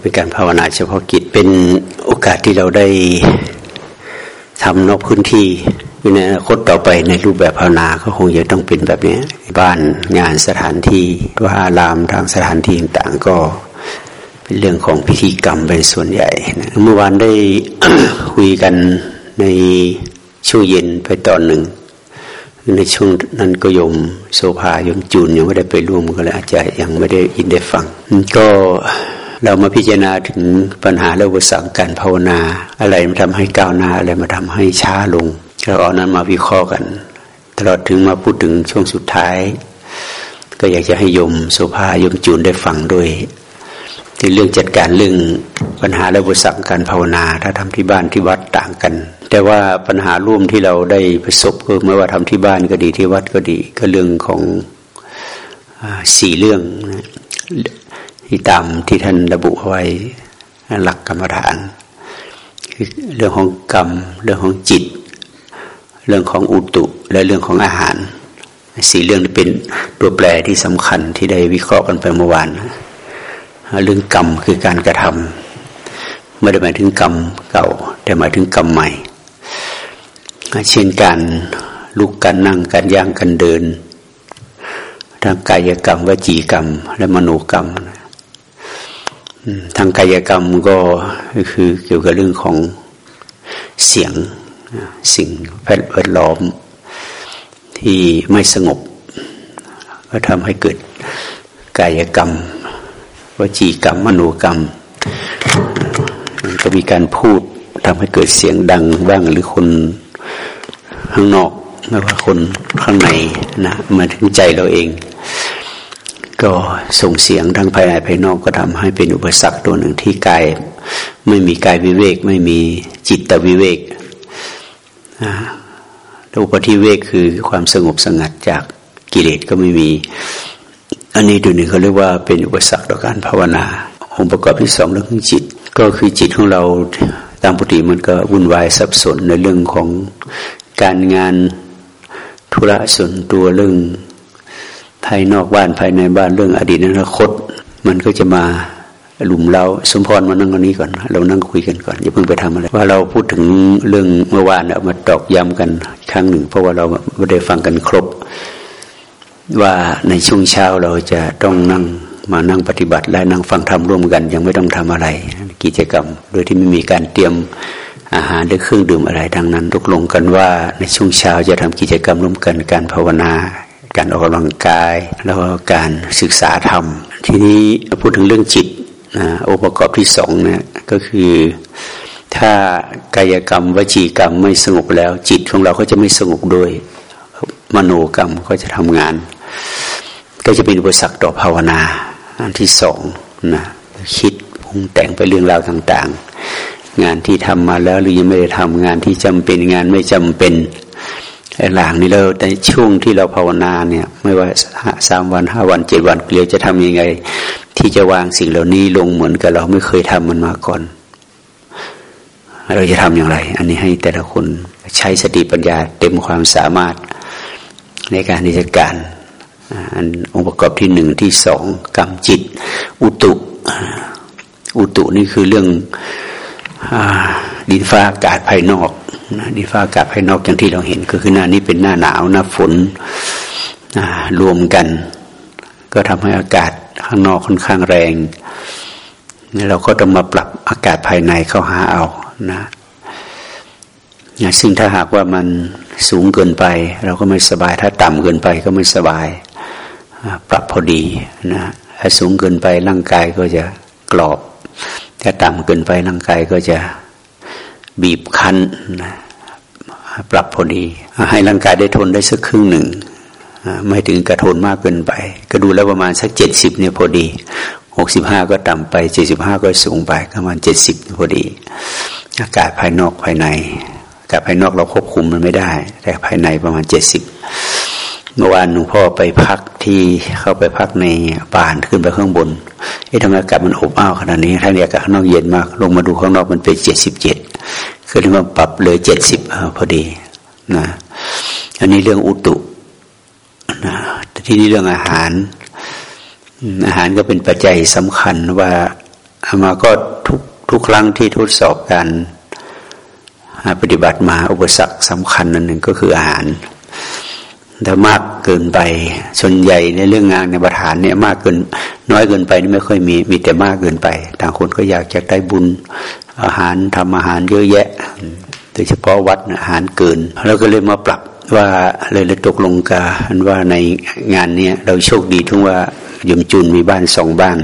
เป็นการภาวนาเฉพาะกิจเป็นโอกาสที่เราได้ทำนอกพื้นที่ในอนาคตต่อไปในรูปแบบภาวนาก็คงจะต้องเป็นแบบนี้ บ้านงานสถานที่ว่าอารามทางสถานที่ต่างๆก็เป็นเรื่องของพิธีกรรมเป็นส่วนใหญ่นะเมื่อวานได้คุยกันในช่วงเย็นไปตอนหนึ่ง ในช่วงนั้นก็ยมโซภายมจูนยังไม่ได้ไปร่วมก็เลยอาจจะยังไม่ได้ยินได้ฟังก็ เรามาพิจารณาถึงปัญหาและอุปสรรคการภาวนา อะไรมาทำให้ก้าวหน้าอะไรมาทำให้ช้าลงเราเอานั้นมาวิเคราะห์กัน ตลอดถึงมาพูดถึงช่วงสุดท้าย ก็อยากจะให้ยมโซภายมจูนได้ฟังด้วยที่เรื่องจัดการเรื่องปัญหาและอุปสรรคการภาวนา ถ้าทำที่บ้านที่วัดต่างกัน แต่ว่าปัญหาร่วมที่เราได้ประสบก็ไม่ว่าทำที่บ้านก็ดีที่วัดก็ดี ก็เรื่องของสี่เรื่อง ที่ตามที่ท่านระบุไว้หลักกรรมฐานคือเรื่องของกรรม เรื่องของจิต เรื่องของอุตุและเรื่องของอาหารสี่เรื่องนี้เป็นตัวแปรที่สำคัญที่ได้วิเคราะห์กันไปเมื่อวานเรื่องกรรมคือการกระทำไม่ได้หมายถึงกรรมเก่า แต่หมายถึงกรรมใหม่ เช่นการลุกการนั่งการย่างการเดินทางกายกรรมวจีกรรม และมโนกรรม ทางกายกรรมก็คือเกี่ยวกับเรื่องของเสียงสิ่งแวดล้อมที่ไม่สงบ ก็ทำให้เกิดกายกรรมวจีกรรมมโนกรรมก็มีการพูดทำให้เกิดเสียงดังบ้างหรือคนข้างนอกไม่ว่าคนข้างในนะมาถึงใจเราเอง ก็ส่งเสียงทั้งภายในภายนอกก็ทำให้เป็นอุปสรรคตัวหนึ่งที่กายไม่มีกายวิเวก ไม่มีจิตวิเวกอุปธิเวกคือความสงบสงัดจากกิเลสก็ไม่มี อันนี้ตัวหนึ่งเขาเรียกว่าเป็นอุปสรรคต่อการภาวนาองค์ประกอบที่สองเรื่องของจิต ก็คือจิตของเราตามปกติมันก็วุ่นวายสับสนในเรื่องของการงานธุระส่วนตัวเรื่อง ภายนอกบ้านภายในบ้านเรื่องอดีตอนาคต มันก็จะมาหลุมเราสมพรมานั่งตรงนี้ก่อน เรานั่งคุยกันก่อนอย่าเพิ่งไปทำอะไรว่าเราพูดถึงเรื่องเมื่อวานเอามาตอกย้ำกันครั้งหนึ่ง เพราะว่าเราไม่ได้ฟังกันครบ ว่าในช่วงเช้าเราจะต้องนั่งมานั่งปฏิบัติ และนั่งฟังธรรมร่วมกัน ยังไม่ต้องทำอะไร กิจกรรม โดยที่ไม่มีการเตรียมอาหารหรือเครื่องดื่มอะไรดังนั้นตกลงกันว่าในช่วงเช้าจะทำกิจกรรมร่วมกันการภาวนา การออกกำลังกาย แล้วก็การศึกษาธรรม ทีนี้พูดถึงเรื่องจิตนะองค์ประกอบที่สองเนี่ยก็คือถ้ากายกรรมวจีกรรมไม่สงบแล้ว จิตของเราก็จะไม่สงบด้วยมโนกรรมก็จะทำงาน ก็จะเป็นอุปสรรคต่อภาวนาอันที่สองนะคิดปรุงแต่งไปเรื่องราวต่าง ๆ งานที่ทำมาแล้วหรือยังไม่ได้ทำงานที่จำเป็นงานไม่จำเป็น หลังนี้เราในช่วงที่เราภาวนาเนี่ย ไม่ว่าสามวันห้าวันเจ็ดวันเราจะทำยังไง ที่จะวางสิ่งเหล่านี้ลงเหมือนกับเราไม่เคยทำมันมาก่อน เราจะทำอย่างไร อันนี้ให้แต่ละคนใช้สติปัญญาเต็มความสามารถในการที่จะการอันองค์ประกอบที่หนึ่งที่สองกรรมจิต อุตุ อุตุนี่คือเรื่องดินฟ้าอากาศภายนอก ดินฟ้าอากาศภายนอกอย่างที่เราเห็น ก็คือหน้านี้เป็นหน้าหนาวหน้าฝนรวมกัน ก็ทำให้อากาศข้างนอกค่อนข้างแรงเราก็ต้องมาปรับอากาศภายในเข้าหาเอานะซึ่งถ้าหากว่ามันสูงเกินไป เราก็ไม่สบาย ถ้าต่ำเกินไปก็ไม่สบาย ปรับพอดีนะถ้าสูงเกินไปร่างกายก็จะกรอบ ถ้าต่ำเกินไปร่างกายก็จะ บีบคั้นนะปรับพอดี ให้ร่างกายได้ทนได้สักครึ่งหนึ่ง ไม่ถึงกระทนมากเกินไป ก็ดูแล้วประมาณสักเจ็ดสิบเนี่ยพอดีหกสิบห้าก็ต่ำไปเจ็ดสิบห้าก็สูงไปประมาณเจ็ดสิบพอดี อากาศภายนอกภายในอากาศภายนอกเราควบคุมมันไม่ได้ แต่ภายในประมาณเจ็ดสิบเมื่อวานหลวงพ่อไปพักที่เข้าไปพักในป่านขึ้นไปข้างบนไอ้ทำไมอากาศมันอบอ้าวขนาดนี้ถ้าอากาศข้างนอกเย็นมาก ลงมาดูข้างนอกมันเป็นเจ็ดสิบเจ็ด คือที่ว่าปรับเลยเจ็ดสิบพอดีนะอันนี้เรื่องอุตุนะที่นี่เรื่องอาหาร อาหารก็เป็นปัจจัยสำคัญว่ามาก็ทุกทุกครั้งที่ทดสอบการปฏิบัติมาอุปสรรคสำคัญนันหนึ่งก็คืออาหารถ้ามากเกินไปส่วนใหญ่ในเรื่องงานในประธานเนี่ยมากเกิน น้อยเกินไปนี่ไม่ค่อยมีมีแต่มากเกินไป ต่างคนก็อยากจะได้บุญ อาหารทำอาหารเยอะแยะโดยเฉพาะวัดอาหารเกินแล้วก็เลยมาปรับว่าเลยเลยตกลงกันว่าในงานเนี้ยเราโชคดีทั้งว่ายมจุนมีบ้านสองบ้าน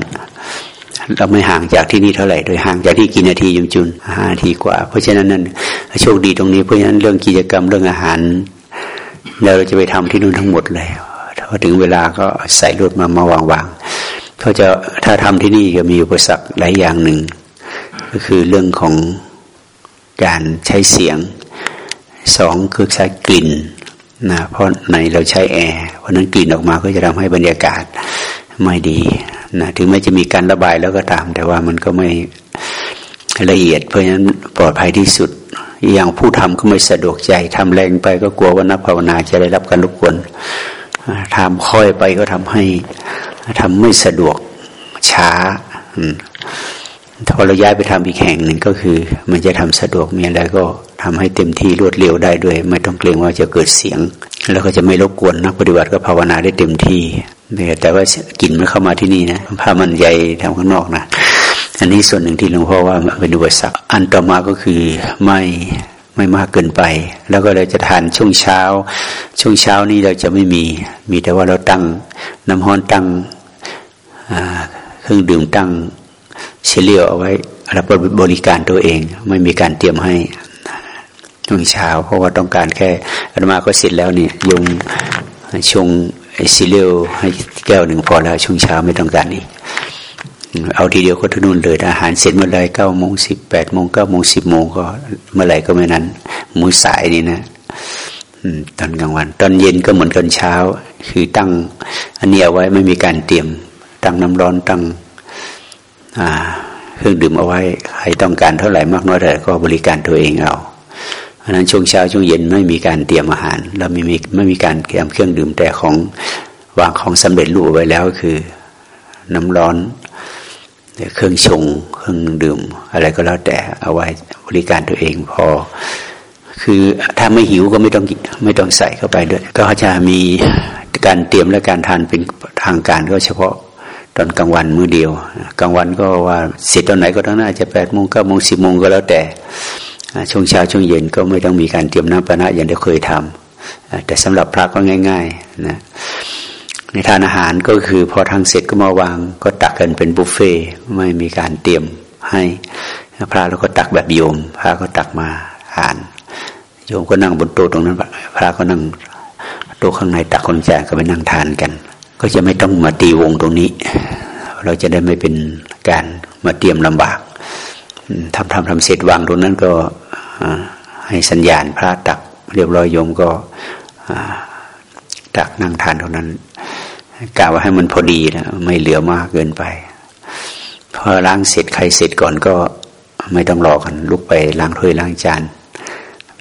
เราไม่ห่างจากที่นี่เท่าไหร่ โดยห่างจากที่กี่นาทียมจุนห้านาทีกว่า เพราะฉะนั้นนั่นโชคดีตรงนี้เพราะฉะนั้นเรื่องกิจกรรมเรื่องอาหารเราจะไปทำที่นู่นทั้งหมดเลยพอถึงเวลาก็ใส่รถมามาวางวางเขาจะถ้าทำที่นี่จะมีอุปสรรคหลายอย่างหนึ่ง ก็คือเรื่องของการใช้เสียงสองคือใช้กลิ่นนะเพราะในเราใช้แอร์เพราะนั้นกลิ่นออกมาก็จะทำให้บรรยากาศไม่ดีนะถึงแม้จะมีการระบายแล้วก็ตาม แต่ว่ามันก็ไม่ละเอียด เพราะฉะนั้นปลอดภัยที่สุด อย่างผู้ทำก็ไม่สะดวกใจทำแรงไปก็กลัวว่านักภาวนาจะได้รับการรบกวนทำค่อยไปก็ทำให้ทำไม่สะดวกช้า ถ้าเราย้ายไปทำอีกแห่งหนึ่งก็คือ มันจะทำสะดวกมีอะไรก็ทำให้เต็มที่รวดเร็วได้ด้วย ไม่ต้องเกรงว่าจะเกิดเสียง แล้วก็จะไม่รบกวนนักปฏิบัติก็ภาวนาได้เต็มที่แต่ว่ากลิ่นมันเข้ามาที่นี่นะผ้ามันใหญ่ทำข้างนอกนะอันนี้ส่วนหนึ่งที่หลวงพ่อว่าเป็นอุปสรรคอันต่อมาก็คือไม่ไม่มากเกินไป แล้วก็เราจะทานช่วงเช้า ช่วงเช้านี้เราจะไม่มี มีแต่ว่าเราตั้งน้ำห้อนตั้งเครื่องดื่มตั้ง เชลียวเอาไว้รับบริการตัวเอง ไม่มีการเตรียมให้ช่วงเช้า เพราะว่าต้องการแค่อาตมาก็เสร็จแล้วเนี่ยยงชงซีเรียลให้แก้วหนึ่งพอแล้วช่วงเช้าไม่ต้องการอีกเอาทีเดียวก็ทุนู่นเลยอาหารเสร็จเมื่อไรเก้าโมงสิบแปดโมงเก้าโมงสิบโมงก็เมื่อไรก็ไม่นั้นมื้อสายนี่นะตอนกลางวัน ตอนเย็นก็เหมือนกันเช้า คือตั้งอันนี้เอาไว้ไม่มีการเตรียม ตั้งน้ำร้อนตั้ง เครื่องดื่มเอาไว้ใครต้องการเท่าไหร่มากน้อยเท่าไหร่ก็บริการตัวเองเอาเพราะนั้นช่วงเช้าช่วงเย็นไม่มีการเตรียมอาหาร เราไม่มีไม่มีการเตรียมเครื่องดื่มแต่ของวางของสำเร็จรูปไว้แล้วคือน้ำร้อนเครื่องชงเครื่องดื่ม อะไรก็แล้วแต่เอาไว้บริการตัวเองพอ คือถ้าไม่หิวก็ไม่ต้องไม่ต้องใส่เข้าไปด้วย ก็จะมีการเตรียมและการทานเป็นทางการก็เฉพาะ ตอนกลางวันมื้อเดียวกลางวันก็ว่าเสร็จตอนไหนก็ทั้งน่าจะแปดโมงเก้าโมงสิบโมงก็แล้วแต่ช่วงเช้าช่วงเย็นก็ไม่ต้องมีการเตรียมน้ำปนะอย่างที่เคยทำแต่สำหรับพระก็ง่าย ๆนะในทานอาหารก็คือพอทางเสร็จก็มาวางก็ตักกันเป็นบุฟเฟ่ไม่มีการเตรียมให้พระแล้วก็ตักแบบโยม พระก็ตักมาทาน โยมก็นั่งบนโต๊ะตรงนั้น พระก็นั่งโต๊ะข้างในตักคนแจกก็ไปนั่งทานกัน ก็จะไม่ต้องมาตีวงตรงนี้ เราจะได้ไม่เป็นการมาเตรียมลำบากทำทำทำเสร็จวางตรงนั้นก็ให้สัญญาณพระตัก เรียบร้อยโยมก็ตักนั่งทานตรงนั้นกะว่าให้มันพอดีนะไม่เหลือมากเกินไปพอล้างเสร็จใครเสร็จก่อนก็ไม่ต้องรอกัน ลุกไปล้างถ้วยล้างจาน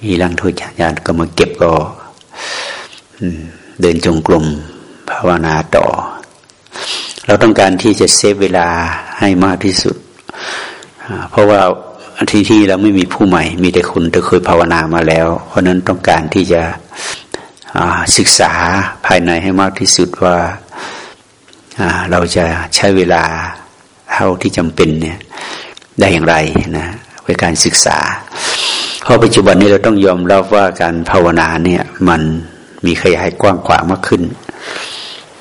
มีล้างถ้วยจานก็มาเก็บก็เดินจงกรม ภาวนาต่อ เราต้องการที่จะเซฟเวลาให้มากที่สุด เพราะว่าที่ที่เราไม่มีผู้ใหม่ มีแต่คุณที่เคยภาวนามาแล้ว เพราะนั้นต้องการที่จะศึกษาภายในให้มากที่สุดว่าเราจะใช้เวลาเท่าที่จำเป็นเนี่ยได้อย่างไรนะในการศึกษา เพราะปัจจุบันนี้เราต้องยอมรับว่าการภาวนาเนี่ยมันมีขยายกว้างขวางมากขึ้น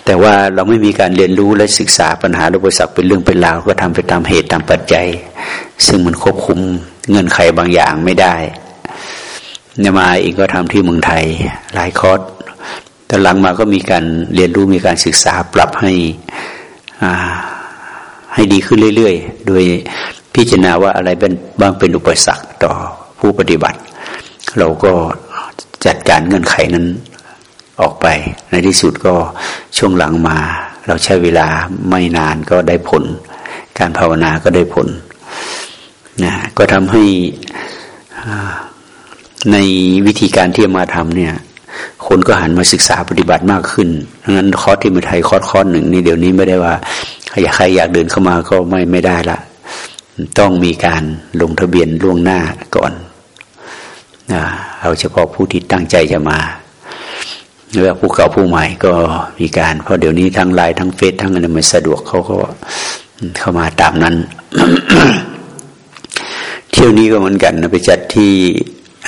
แต่ว่าเราไม่มีการเรียนรู้และศึกษาปัญหาอุปสรรคเป็นเรื่องเป็นราวก็ทำไปตามเหตุตามปัจจัย ซึ่งมันควบคุมเงินไขบางอย่างไม่ได้เนี่ยมาเองก็ทำที่เมืองไทยหลายคอร์สแต่หลังมาก็มีการเรียนรู้มีการศึกษาปรับให้ให้ดีขึ้นเรื่อยๆ โดยพิจารณาว่าอะไรเป็นบ้างเป็นอุปสรรคต่อผู้ปฏิบัติ เราก็จัดการเงื่อนไขนั้น ออกไป ในที่สุดก็ช่วงหลังมา เราใช้เวลาไม่นานก็ได้ผล การภาวนาก็ได้ผลนะก็ทำให้ในวิธีการที่มาทำเนี่ย คนก็หันมาศึกษาปฏิบัติมากขึ้นดังนั้นคอร์สที่มาไทยคอร์สคอร์สหนึ่งนี่เดี๋ยวนี้ไม่ได้ว่าใครอยากเดินเข้ามาก็ไม่ไม่ได้ละต้องมีการลงทะเบียนล่วงหน้าก่อน เอาเฉพาะผู้ที่ตั้งใจจะมา หรือว่าผู้เก่าผู้ใหม่ก็มีการเพราะเดี๋ยวนี้ทั้งไลน์ทั้งเฟซทั้งอะไรมันสะดวกเขาก็เข้ามาตามนั้น เที่ยวนี้ก็เหมือนกันนะไปจัดที่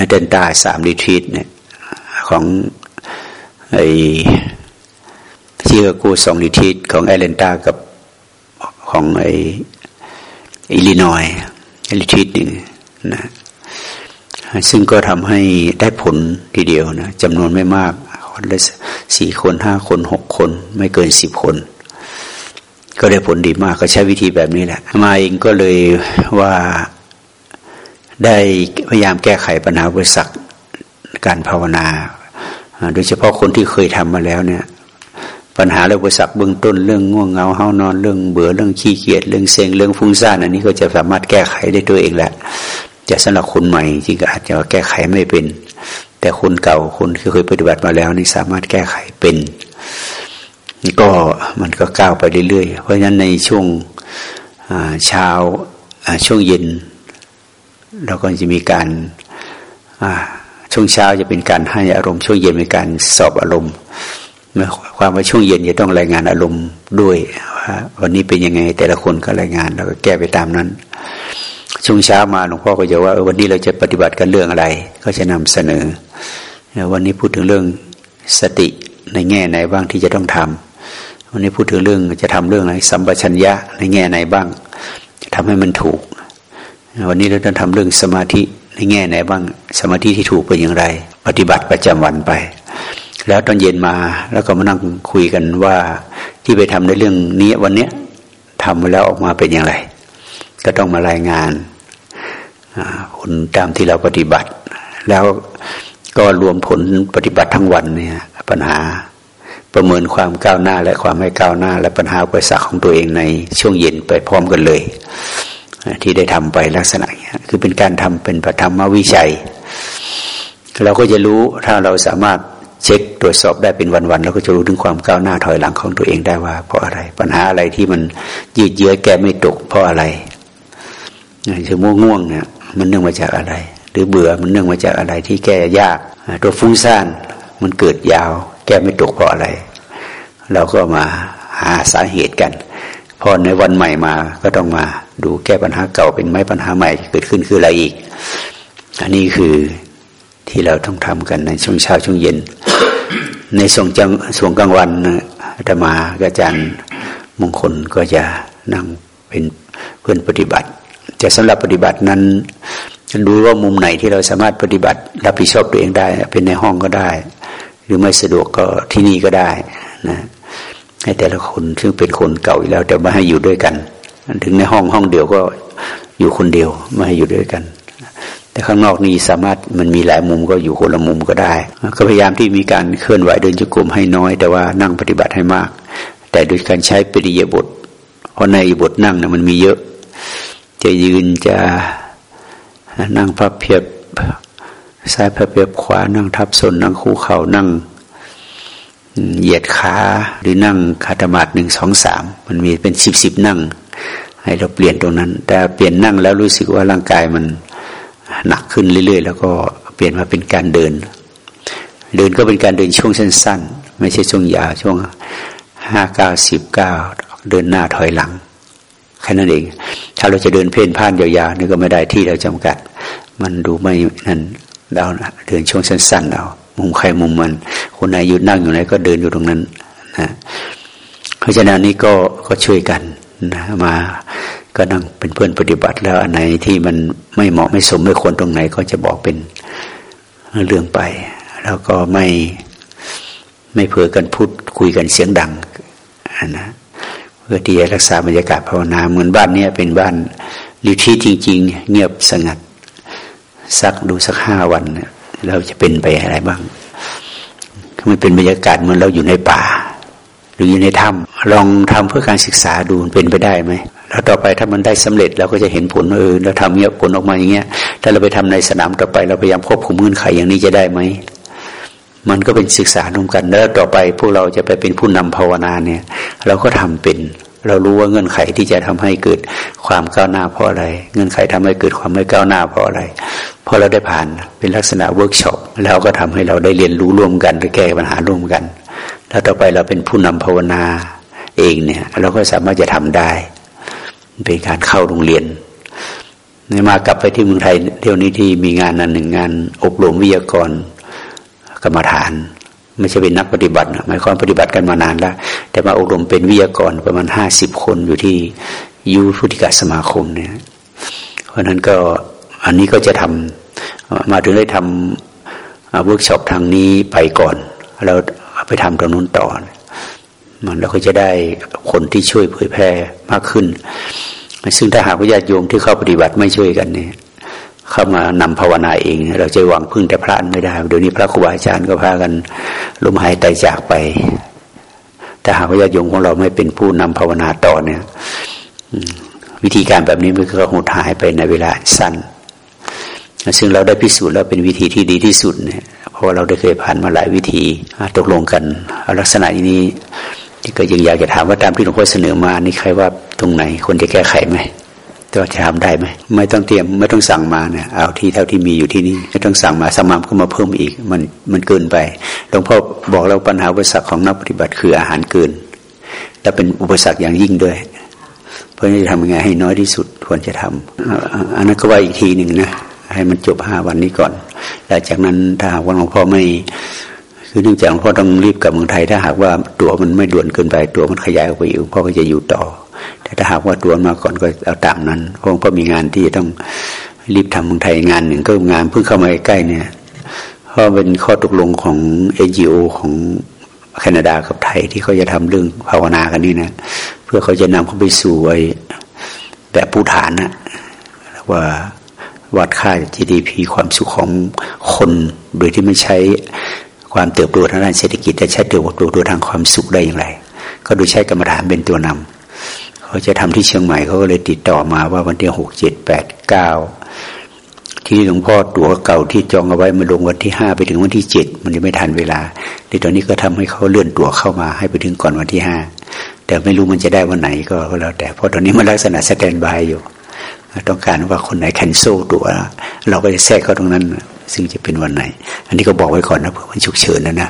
เดนตาสามดีทีสเนี่ยของไอที่กูสองดีทีสของแอเลนตากับของไออิลลินอยลิทิตหนึ่งนะซึ่งก็ทำให้ได้ผลทีเดียวนะจำนวนไม่มาก คนละสี่คนห้าคนหกคน ไม่เกินสิบคน ก็ได้ผลดีมากก็ใช้วิธีแบบนี้แหละ มาเองก็เลยว่าได้พยายามแก้ไขปัญหาบริษัทการภาวนา โดยเฉพาะคนที่เคยทำมาแล้วเนี่ยปัญหาเรื่องอุปสรรคเบื้องต้นเรื่องง่วงเหงาเฮานอนเรื่องเบื่อเรื่องขี้เกียจเรื่องเซ็งเรื่องฟุ้งซ่านอันนี้ก็จะสามารถแก้ไขได้ตัวเองแหละจะสำหรับคนใหม่จริงก็อาจจะแก้ไขไม่เป็น แต่คนเก่าคนที่เคยปฏิบัติมาแล้วนี่สามารถแก้ไขเป็นก็มันก็ก้าวไปเรื่อยๆ เพราะฉะนั้นในช่วงเช้าช่วงเย็น เราก็จะมีการช่วงเช้าจะเป็นการให้อารมณ์ช่วงเย็นเป็นการสอบอารมณ์ความว่าช่วงเย็นจะต้องรายงานอารมณ์ด้วยว่าวันนี้เป็นยังไง แต่ละคนก็รายงานแล้วก็แก้ไปตามนั้น ช่วงเช้ามาหลวงพ่อก็จะว่าวันนี้เราจะปฏิบัติกันเรื่องอะไร ก็จะนำเสนอ วันนี้พูดถึงเรื่องสติในแง่ไหนบ้างที่จะต้องทำวันนี้พูดถึงเรื่องจะทำเรื่องอะไรสัมปชัญญะในแง่ไหนบ้างจะทำให้มันถูก วันนี้เราต้องทำเรื่องสมาธิในแง่ไหนบ้าง สมาธิที่ถูกเป็นอย่างไร ปฏิบัติประจำวันไป แล้วตอนเย็นมาแล้วก็มานั่งคุยกันว่าที่ไปทำในเรื่องนี้วันเนี้ยทำมาแล้วออกมาเป็นอย่างไร ก็ต้องมารายงานผลตามที่เราปฏิบัติ แล้ว ก็รวมผลปฏิบัติทั้งวันเนี่ย ปัญหาประเมินความก้าวหน้าและความไม่ก้าวหน้า และปัญหาอุปสรรคของตัวเองในช่วงเย็นไปพร้อมกันเลย ที่ได้ทำไปลักษณะนี้คือเป็นการทำเป็นปฐมวิจัย เราก็จะรู้ถ้าเราสามารถเช็คตรวจสอบได้เป็นวันๆแล้วก็จะรู้ถึงความก้าวหน้าถอยหลังของตัวเองได้ว่า เพราะอะไร ปัญหาอะไรที่มันยืดเยื้อแก้ไม่ตกเพราะอะไรอย่างเช่นง่วงเนี่ยมันเนื่องมาจากอะไร หรือเบื่อมันเนื่องมาจากอะไรที่แก้ยาก ตัวฟุ้งซ่านมันเกิดยาว แก้ไม่ตกเพราะอะไร เราก็มาหาสาเหตุกัน พอในวันใหม่มาก็ต้องมาดูแก้ปัญหาเก่าเป็นไหมปัญหาใหม่เกิดขึ้นคืออะไรอีก อันนี้คือที่เราต้องทำกันในช่วงเช้าช่วงเย็น ในส่วงจังส่วงกลางวันอาตมาอาจารย์มงคลก็จะนั่งเป็นเพื่อนปฏิบัติจะสำหรับปฏิบัตินั้น ดูว่ามุมไหนที่เราสามารถปฏิบัติ รับผิดชอบตัวเองได้ เป็นในห้องก็ได้ หรือไม่สะดวกก็ที่นี่ก็ได้นะให้แต่ละคนซึ่งเป็นคนเก่าอยู่แล้วแต่มาให้อยู่ด้วยกัน ถึงในห้องห้องเดียวก็อยู่คนเดียวมาให้อยู่ด้วยกัน แต่ข้างนอกนี้สามารถมันมีหลายมุมก็อยู่คนละมุมก็ได้ ก็พยายามที่มีการเคลื่อนไหวเดินจุกรมให้น้อย แต่ว่านั่งปฏิบัติให้มาก แต่โดยการใช้ปริยบท เพราะในบทนั่งนะมันมีเยอะ จะยืนจะ นั่งพับเพียบซ้ายพับเพียบขวา นั่งทับส่วนนั่งคู่เข่านั่งเหยียดขาหรือนั่งคาตมาดหนึ่งสองสามมันมีเป็นสิบสิบนั่ง ให้เราเปลี่ยนตรงนั้น แต่เปลี่ยนนั่งแล้วรู้สึกว่าร่างกายมันหนักขึ้นเรื่อย ๆ แล้วก็เปลี่ยนมาเป็นการเดิน เดินก็เป็นการเดินช่วงสั้นๆ ไม่ใช่ช่วงยาวช่วงห้าเก้าสิบเก้าเดินหน้าถอยหลัง แค่นั้นเอง ถ้าเราจะเดินเพ่นพ่านยาวๆนี่ก็ไม่ได้ที่เราจำกัด มันดูไม่นั่นเราเดินช่วงสั้นๆเรามุมใครมุมมัน คนไหนอยู่นั่งอยู่ไหนก็เดินอยู่ตรงนั้นนะเพราะฉะนั้นนี่ก็ก็ช่วยกันนะมาก็นั่งเป็นเพื่อนปฏิบัติแล้วอันไหนที่มันไม่เหมาะไม่สมไม่ควรตรงไหนก็จะบอกเป็นเรื่องไป แล้วก็ไม่ไม่เผื่อกันพูดคุยกันเสียงดังนะ เพื่อที่จะรักษาบรรยากาศภาวนาเหมือนบ้านนี้เป็นบ้านลิทีจริง ๆ เงียบสงัด สักดูสักห้าวันเราจะเป็นไปอะไรบ้างมันเป็นบรรยากาศเหมือนเราอยู่ในป่า หรืออยู่ในถ้ำลองทำเพื่อการศึกษาดูเป็นไปได้ไหมแล้วต่อไปถ้ามันได้สำเร็จเราก็จะเห็นผลเออเราทำเงี้ยผลออกมาอย่างเงี้ย ถ้าเราไปทำในสนามต่อไปเราพยายามควบคุมเงื่อนไขอย่างนี้จะได้ไหม มันก็เป็นศึกษาร่วมกันแล้วต่อไปพวกเราจะไปเป็นผู้นำภาวนาเนี่ย เราก็ทำเป็น เรารู้ว่าเงื่อนไขที่จะทำให้เกิดความก้าวหน้าเพราะอะไร เงื่อนไขทำให้เกิดความไม่ก้าวหน้าเพราะอะไรเพราะเราได้ผ่านเป็นลักษณะเวิร์กช็อปแล้วก็ทำให้เราได้เรียนรู้ร่วมกันแก้ปัญหาร่วมกัน แล้วต่อไปเราเป็นผู้นำภาวนาเองเนี่ย เราก็สามารถจะทำได้ เป็นการเข้าโรงเรียนในมากลับไปที่เมืองไทยเที่ยวนี้ที่มีงานนั้นหนึ่งงาน อบรมวิทยากร กรรมฐาน ไม่ใช่เป็นนักปฏิบัติหมายความปฏิบัติกันมานานแล้ว แต่มาอบรมเป็นวิทยากรประมาณห้าสิบคนอยู่ที่ยุวพุทธิกสมาคมเนี่ย เพราะนั้นก็อันนี้ก็จะทำมาถึงได้ทำเวิร์กช็อปทางนี้ไปก่อนแล้วไปทำตรงนู้นต่อมันเราก็จะได้คนที่ช่วยเผยแพร่มากขึ้น ซึ่งถ้าหากว่าญาติโยมที่เข้าปฏิบัติไม่ช่วยกันเนี่ย เข้ามานำภาวนาเอง เราจะหวังพึ่งแต่พระไม่ได้เดี๋ยวนี้พระครูบาอาจารย์ก็พากันลมหายใจจากไปถ้าหากว่าญาติโยมของเราไม่เป็นผู้นำภาวนาต่อเนี่ยวิธีการแบบนี้มันก็หดหายไปในเวลาสั้น ซึ่งเราได้พิสูจน์แล้วเป็นวิธีที่ดีที่สุดเนี่ยเพราะเราได้เคยผ่านมาหลายวิธีตกลงกันลักษณะนี้ก็ยังอยากจะถามว่าตามที่หลวงพ่อเสนอมานี่ใครว่าตรงไหนคนจะแก้ไขไหม ตัวจะทำได้ไหมไม่ต้องเตรียมไม่ต้องสั่งมาเนี่ยเอาที่เท่าที่มีอยู่ที่นี่ไม่ต้องสั่งมาสมามก็มาเพิ่มอีก มันมันเกินไปหลวงพ่อบอกเราปัญหาอุปสรรคของนักปฏิบัติคืออาหารเกินและเป็นอุปสรรคอย่างยิ่งด้วย เพราะจะทำยังไงให้น้อยที่สุดควรจะทำอันนั้นก็ว่าอีกทีหนึ่งนะให้มันจบห้าวันนี้ก่อนหลังจากนั้นถ้าว่าหลวงพ่อไม่ คือเนื่องจากพ่อต้องรีบกลับเมืองไทย ถ้าหากว่าตัวมันไม่ด่วนเกินไปตัวมันขยายออกไปอีกพ่อก็จะอยู่ต่อ แต่ถ้าหากว่าตัวมาก่อนก็เอาตามนั้นเพราะก็มีงานที่ต้องรีบทำเมืองไทยงานหนึ่งก็งานเพิ่งเข้ามาใกล้เนี่ยเพราะเป็นข้อตกลงของเอจีโอของแคนาดากับไทยที่เขาจะทำเรื่องภาวนากันนี่นะเพื่อเขาจะนำเขาไปสู่ไอ้แบบผู้ฐานนะว่าวัดค่า GDP ความสุขของคน โดยที่ไม่ใช้ ความเติบโตทางด้านเศรษฐกิจแต่ใช้เติบโตโดยทางความสุขได้อย่างไร ก็โดยใช้กรรมฐานเป็นตัวนำเขาจะทำที่เชียงใหม่เขาก็เลยติดต่อมาว่าวันที่หกเจ็ดแปดเก้าที่หลวงพ่อตัวเก่าที่จองเอาไว้มาลงวันที่ห้าไปถึงวันที่เจ็ดมันยังไม่ทันเวลาในตอนนี้ก็ทำให้เขาเลื่อนตัวเข้ามาให้ไปถึงก่อนวันที่ห้าแต่ไม่รู้มันจะได้วันไหนก็แล้วแต่เพราะตอนนี้มันลักษณะสแตนบายอยู่ ต้องการว่าคนไหนแคนโซตัวเราก็จะแทรกเข้าตรงนั้น ซึ่งจะเป็นวันไหน อันนี้ก็บอกไว้ก่อนนะเผื่อมันฉุกเฉินนะนะ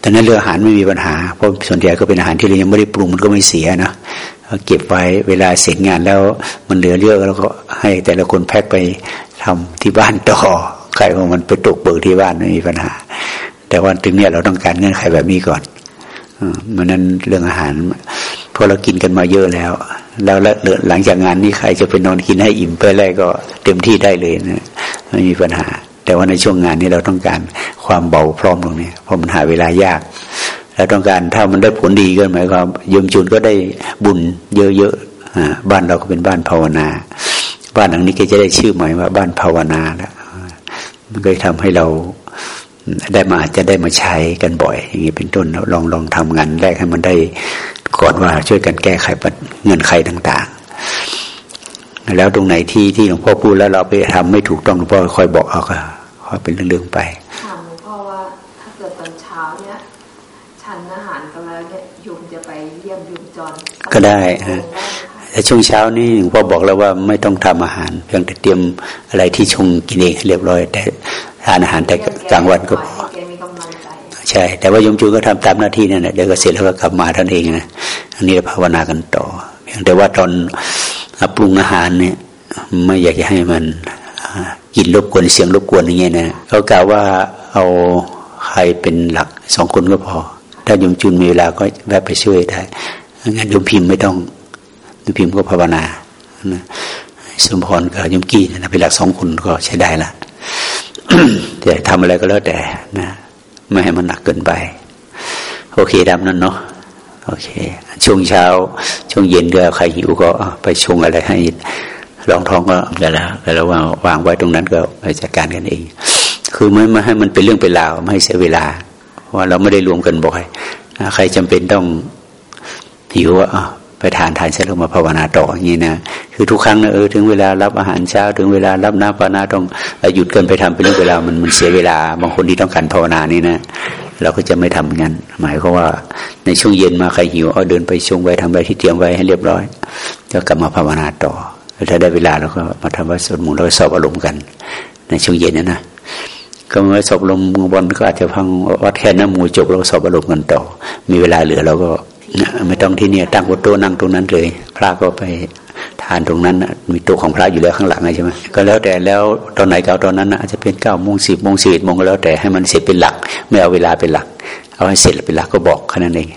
แต่นั้นเรื่องอาหารไม่มีปัญหาเพราะส่วนใหญ่ก็เป็นอาหารที่เรายังไม่ได้ปรุงมันก็ไม่เสียนะเก็บไว้เวลาเสร็จงานแล้วมันเหลือเยอะแล้วก็ให้แต่ละคนแพ็คไปทำที่บ้านต่อใครของมันไปตกเบิกที่บ้านไม่มีปัญหา แต่วันถึงเนี้ยเราต้องการเงื่อนไขแบบนี้ก่อนมันนั้นเรื่องอาหารพอเรากินกันมาเยอะแล้ว แล้วหลังจากงานนี้ใครจะไปนอนกินให้อิ่มเพื่ออะไรก็เต็มที่ได้เลยนะไม่มีปัญหา แต่ว่าในช่วงงานนี้เราต้องการความเบาพร้อมตรงนี้เพราะมันหาเวลายาก แล้วต้องการถ้ามันได้ผลดีก็หมายความยมจุนก็ได้บุญเยอะๆบ้านเราก็เป็นบ้านภาวนา บ้านหลังนี้ก็จะได้ชื่อใหม่ว่าบ้านภาวนาแล้วมันก็ทำให้เราได้มาจะได้มาใช้กันบ่อย อย่างนี้เป็นต้นลองลองทำงานแรกให้มันได้ก่อนว่าช่วยกันแก้ไขเงินไขต่าง ๆ แล้วตรงไหนที่ที่หลวงพ่อพูดแล้วเราไปทำไม่ถูกต้องหลวงพ่อคอยบอกเอาก็ค่อยเป็นเรื่องๆไปถามหลวงพ่อว่าถ้าเกิดตอนเช้าเนี่ยฉันอาหารกันแล้วเนี่ยโยมจะไปเยี่ยมโยมจรก็ได้แต่ช่วงเช้านี่หลวงพ่อบอกแล้วว่าไม่ต้องทำอาหารเพียงแต่เตรียมอะไรที่ชงกินเองเรียบร้อย แต่ทานอาหารแต่กลางวันก็พอใช่ แต่ว่ายมจูก็ทำตามหน้าที่นั่นแหละเดี๋ยวก็เสร็จแล้วก็กลับมาท่านเองนะอันนี้เราภาวนากันต่อเพียงแต่ว่าตอน ปรุงอาหารเนี่ยไม่อยากจะให้มันกินรบกวนเสียงรบกวนอย่างเงี้ยนะเขากล่าวว่าเอาใครเป็นหลักสองคนก็พอ ถ้ายมจุนมีเวลาก็แวะไปช่วยได้งั้นยมพิมพ์ไม่ต้องยมพิมพ์ก็ภาวนาสมพรกับยมกี้นะเป็นหลักสองคนก็ใช้ได้ละจะทำอะไรก็แล้วแต่นะ ไม่ให้มันหนักเกินไป โอเคดำนั้นเนาะ โอเค ช่วงเช้า ช่วงเย็นก็ใครหิวก็ไปชงอะไรให้รองท้องก็แล้วแล้วว่าวางไว้ตรงนั้นก็ไปจัดการกันเอง คือไม่ไม่ให้มันเป็นเรื่องเป็นราวไม่ให้เสียเวลาเพราะเราไม่ได้รวมกันบ่อยใครจำเป็นต้องหิวอะไปทานทานเสร็จแล้วมาภาวนาต่ออย่างนี้นะคือทุกครั้งนะเออถึงเวลารับอาหารเช้าถึงเวลารับน้ำปาวนาต้องหยุดกันไปทำเป็นเรื่องเวลามันมันเสียเวลา บางคนที่ต้องการภาวนานี่นะ เราก็จะไม่ทำงั้น หมายก็ว่าในช่วงเย็นมาใครหิวเอาเดินไปชงไว้ทำไปที่เตรียมไว้ให้เรียบร้อยก็กลับมาภาวนาต่อถ้าได้เวลาเราก็มาทำวัดสวดมนต์เราสอบอารมณ์กัน ในช่วงเย็นนะนะก็เมื่อสอบลมมือบอลก็อาจจะพังวัดแค่น้ำมูจบเราสอบอารมณ์กันต่อ มีเวลาเหลือเราก็ไม่ต้องที่เนี่ยตั้งโต๊ะนั่งตรงนั้นเลย พระก็ไป ทานตรงนั้นมีโต๊ะของพระอยู่แล้วข้างหลังใช่ไหมก็แล้วแต่แล้วตอนไหนก็ตอนนั้นอาจจะเป็นเก้าโมงสิบโมงสิบเอ็ดโมงก็แล้วแต่ให้มันเสร็จเป็นหลัก ไม่เอาเวลาเป็นหลัก เอาให้เสร็จเป็นหลักก็บอกแค่นั้นเอง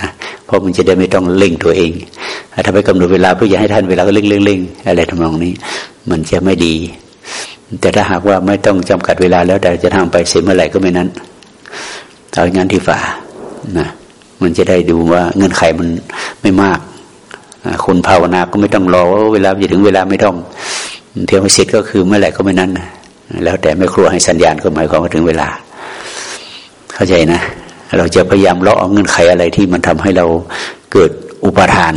นะเพราะมันจะได้ไม่ต้องเล่งตัวเองถ้าไปกำหนดเวลาเพื่อจะให้ท่านเวลาก็เร่งเร่งเร่งอะไรทำนองนี้ มันจะไม่ดี แต่ถ้าหากว่าไม่ต้องจำกัดเวลาแล้วแต่จะทำไปเสร็จเมื่อไหร่ก็ไม่นั้นเอางานที่ฝ่านะมันจะได้ดูว่าเงื่อนไขมันไม่มาก คนภาวนาก็ไม่ต้องรอว่าเวลาจะถึงเวลาไม่ต้องเที่ยวเสร็จก็คือเมื่อไหร่ก็ไม่นั้นแล้วแต่ไม่ครัวให้สัญญาณก็หมายความว่าถึงเวลา เข้าใจนะ เราจะพยายามเลาะเอาเงื่อนไขอะไรที่มันทำให้เราเกิดอุปทาน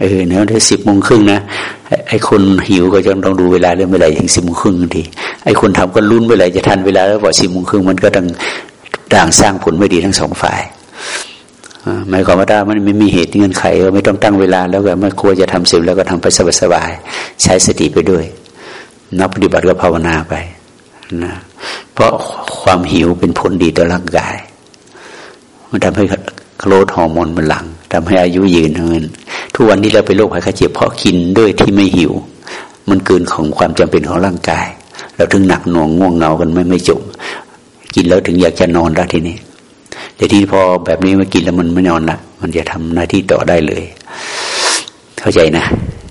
เออเนี่ยถ้าสิบโมงครึ่งนะไอ้คนหิวก็จะต้องดูเวลาเรื่องเมื่อไหร่ถึงสิบโมงครึ่งทีไอ้คนทำก็ลุ้นเมื่อไหร่จะทันเวลาแล้วบอกสิบโมงครึ่งมันก็ต้องต่างสร้างผลไม่ดีทั้งสองฝ่าย หมายความว่าถ้ามันไม่มีเหตุเงื่อนไขก็ไม่ต้องตั้งเวลาแล้วก็ไม่ควรจะทำเสร็จแล้วก็ทำไปสบายๆใช้สติไปด้วย นับปฏิบัติก็ภาวนาไปนะเพราะความหิวเป็นผลดีต่อร่างกาย มันทำให้โคลดฮอร์โมนมันหลังทำให้อายุยืนเงินทุกวันนี้เราเป็นโรคภัยไข้เจ็บเพราะกินด้วยที่ไม่หิว มันเกินของความจำเป็นของร่างกาย เราถึงหนักหน่วงง่วงเงากันไม่ไม่จบกินแล้วถึงอยากจะนอนแล้วทีนี้ แต่ที่พอแบบนี้มากินแล้วมันไม่นอนละมันจะทำหน้าที่ต่อได้เลย เข้าใจนะ